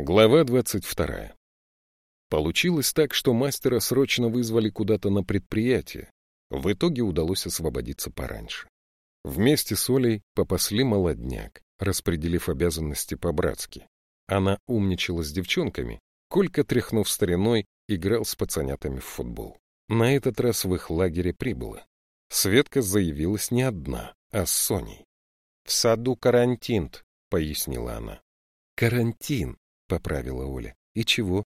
Глава 22. Получилось так, что мастера срочно вызвали куда-то на предприятие. В итоге удалось освободиться пораньше. Вместе с Олей попасли молодняк, распределив обязанности по-братски. Она умничала с девчонками, Колька, тряхнув стариной, играл с пацанятами в футбол. На этот раз в их лагере прибыло. Светка заявилась не одна, а с Соней. — В саду карантин, — пояснила она. — Карантин, — поправила Оля. — И чего?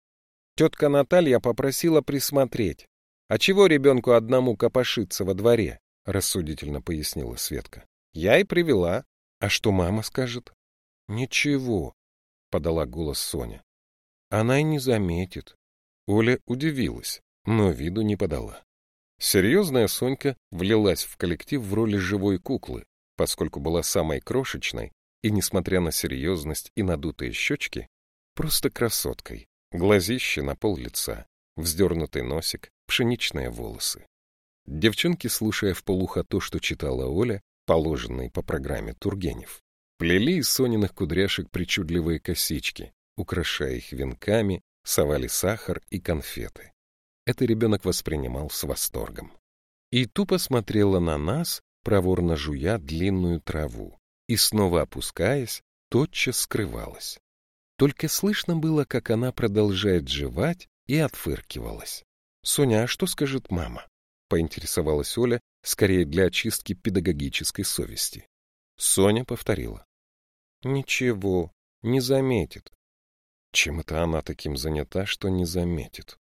Тетка Наталья попросила присмотреть. — А чего ребенку одному копошиться во дворе? — рассудительно пояснила Светка. — Я и привела. — А что мама скажет? — Ничего, — подала голос Соня. — Она и не заметит. Оля удивилась, но виду не подала. Серьезная Сонька влилась в коллектив в роли живой куклы, поскольку была самой крошечной, и, несмотря на серьезность и надутые щечки, Просто красоткой. Глазище на пол лица, вздернутый носик, пшеничные волосы. Девчонки, слушая в полухо то, что читала Оля, положенные по программе Тургенев, плели из Сониных кудряшек причудливые косички, украшая их венками, совали сахар и конфеты. Это ребенок воспринимал с восторгом. И тупо смотрела на нас, проворно жуя длинную траву, и, снова опускаясь, тотчас скрывалась. Только слышно было, как она продолжает жевать и отфыркивалась. — Соня, а что скажет мама? — поинтересовалась Оля, скорее для очистки педагогической совести. Соня повторила. — Ничего, не заметит. Чем это она таким занята, что не заметит?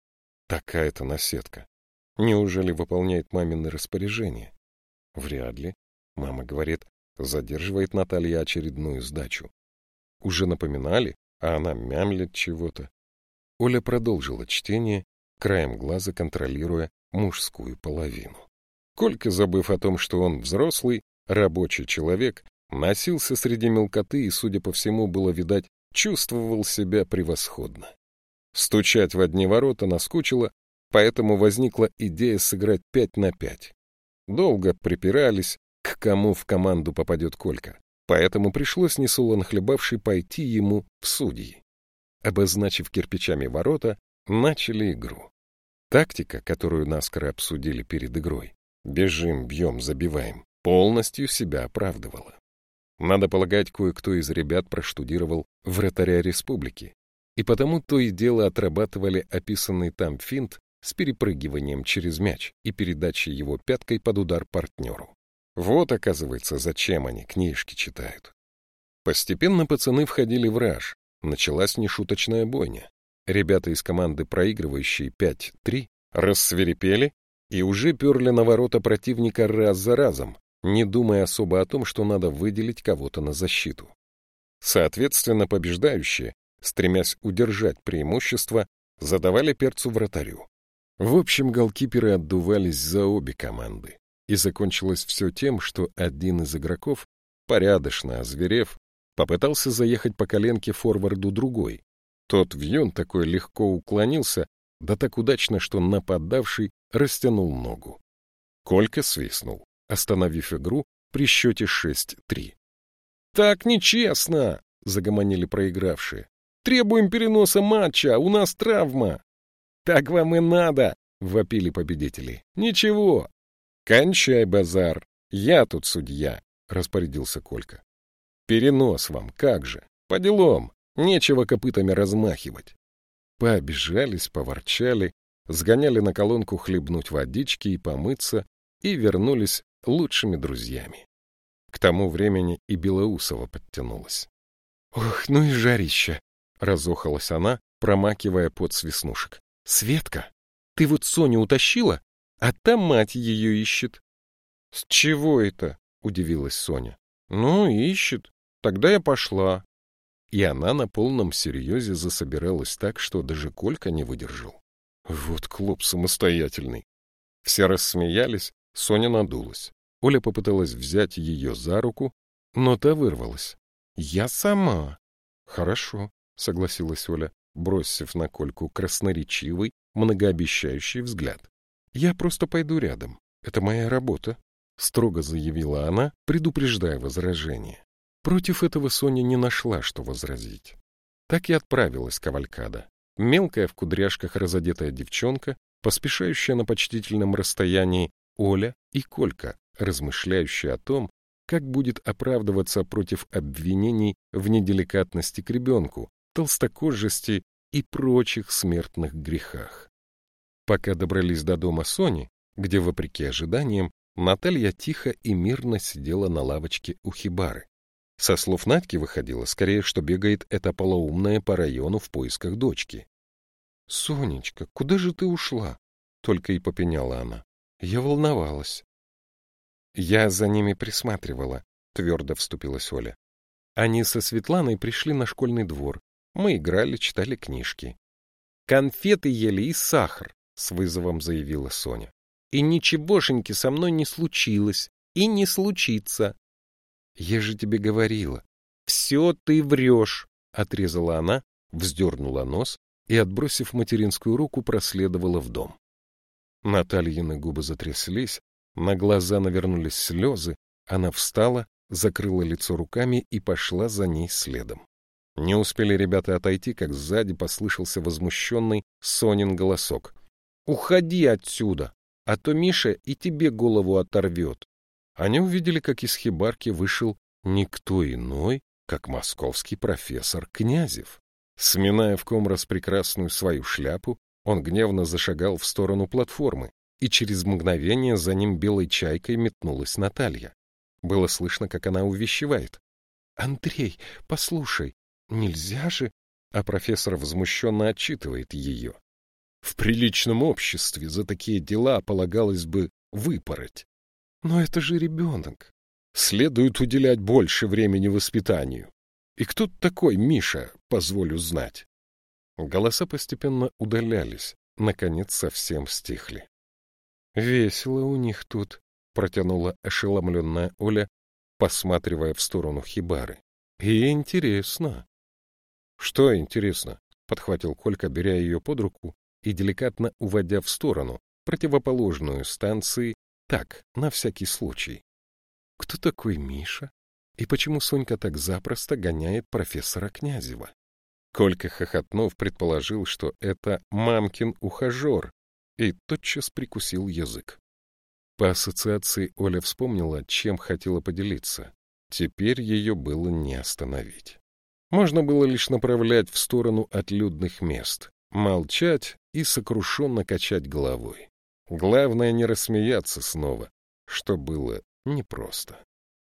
Такая-то наседка. Неужели выполняет мамины распоряжения? Вряд ли. Мама говорит, задерживает Наталья очередную сдачу. Уже напоминали, а она мямлет чего-то. Оля продолжила чтение, краем глаза контролируя мужскую половину. Колька, забыв о том, что он взрослый, рабочий человек, носился среди мелкоты и, судя по всему, было видать, чувствовал себя превосходно. Стучать в одни ворота наскучило, поэтому возникла идея сыграть пять на пять. Долго припирались, к кому в команду попадет Колька поэтому пришлось несолоно хлебавший пойти ему в судьи. Обозначив кирпичами ворота, начали игру. Тактика, которую наскоро обсудили перед игрой, бежим, бьем, забиваем, полностью себя оправдывала. Надо полагать, кое-кто из ребят проштудировал вратаря республики, и потому то и дело отрабатывали описанный там финт с перепрыгиванием через мяч и передачей его пяткой под удар партнеру. Вот, оказывается, зачем они книжки читают. Постепенно пацаны входили в раж. Началась нешуточная бойня. Ребята из команды, проигрывающие 5-3, рассверепели и уже перли на ворота противника раз за разом, не думая особо о том, что надо выделить кого-то на защиту. Соответственно, побеждающие, стремясь удержать преимущество, задавали перцу вратарю. В общем, голкиперы отдувались за обе команды. И закончилось все тем, что один из игроков, порядочно озверев, попытался заехать по коленке форварду другой. Тот вьюн такой легко уклонился, да так удачно, что нападавший растянул ногу. Колька свистнул, остановив игру при счете 6-3. «Так нечестно!» — загомонили проигравшие. «Требуем переноса матча, у нас травма!» «Так вам и надо!» — вопили победители. «Ничего, «Кончай базар! Я тут судья!» — распорядился Колька. «Перенос вам, как же! По делам! Нечего копытами размахивать!» Пообижались, поворчали, сгоняли на колонку хлебнуть водички и помыться, и вернулись лучшими друзьями. К тому времени и Белоусова подтянулась. «Ох, ну и жарища!» — разохалась она, промакивая под свистнушек. «Светка, ты вот Соню утащила, а там мать ее ищет. — С чего это? — удивилась Соня. — Ну, ищет. Тогда я пошла. И она на полном серьезе засобиралась так, что даже Колька не выдержал. Вот клуб самостоятельный. Все рассмеялись, Соня надулась. Оля попыталась взять ее за руку, но та вырвалась. — Я сама. — Хорошо, — согласилась Оля, бросив на Кольку красноречивый, многообещающий взгляд. «Я просто пойду рядом. Это моя работа», — строго заявила она, предупреждая возражение. Против этого Соня не нашла, что возразить. Так и отправилась кавалькада. Мелкая в кудряшках разодетая девчонка, поспешающая на почтительном расстоянии Оля и Колька, размышляющие о том, как будет оправдываться против обвинений в неделикатности к ребенку, толстокожести и прочих смертных грехах. Пока добрались до дома Сони, где, вопреки ожиданиям, Наталья тихо и мирно сидела на лавочке у хибары. Со слов Надьки выходило скорее, что бегает эта полоумная по району в поисках дочки. — Сонечка, куда же ты ушла? — только и попеняла она. Я волновалась. — Я за ними присматривала, — твердо вступилась Оля. Они со Светланой пришли на школьный двор. Мы играли, читали книжки. — Конфеты ели и сахар, — с вызовом заявила Соня. — И ничегошеньки со мной не случилось. И не случится. — Я же тебе говорила. — Все ты врешь, — отрезала она, вздернула нос и, отбросив материнскую руку, проследовала в дом. Натальины губы затряслись, на глаза навернулись слезы, она встала, закрыла лицо руками и пошла за ней следом. Не успели ребята отойти, как сзади послышался возмущенный Сонин голосок. «Уходи отсюда, а то Миша и тебе голову оторвет». Они увидели, как из хибарки вышел никто иной, как московский профессор Князев. Сминая в ком распрекрасную свою шляпу, он гневно зашагал в сторону платформы, и через мгновение за ним белой чайкой метнулась Наталья. Было слышно, как она увещевает. — Андрей, послушай, нельзя же... А профессор возмущенно отчитывает ее. В приличном обществе за такие дела полагалось бы выпороть. Но это же ребенок. Следует уделять больше времени воспитанию. И кто такой Миша, позволю знать? Голоса постепенно удалялись, наконец совсем стихли. — Весело у них тут, — протянула ошеломленная Оля, посматривая в сторону хибары. — И интересно. — Что интересно? — подхватил Колька, беря ее под руку и деликатно уводя в сторону, противоположную станции, так, на всякий случай. — Кто такой Миша? И почему Сонька так запросто гоняет профессора Князева? Колька, хохотнув, предположил, что это мамкин ухажер, и тотчас прикусил язык. По ассоциации Оля вспомнила, чем хотела поделиться. Теперь ее было не остановить. Можно было лишь направлять в сторону отлюдных мест, молчать и сокрушенно качать головой. Главное не рассмеяться снова, что было непросто.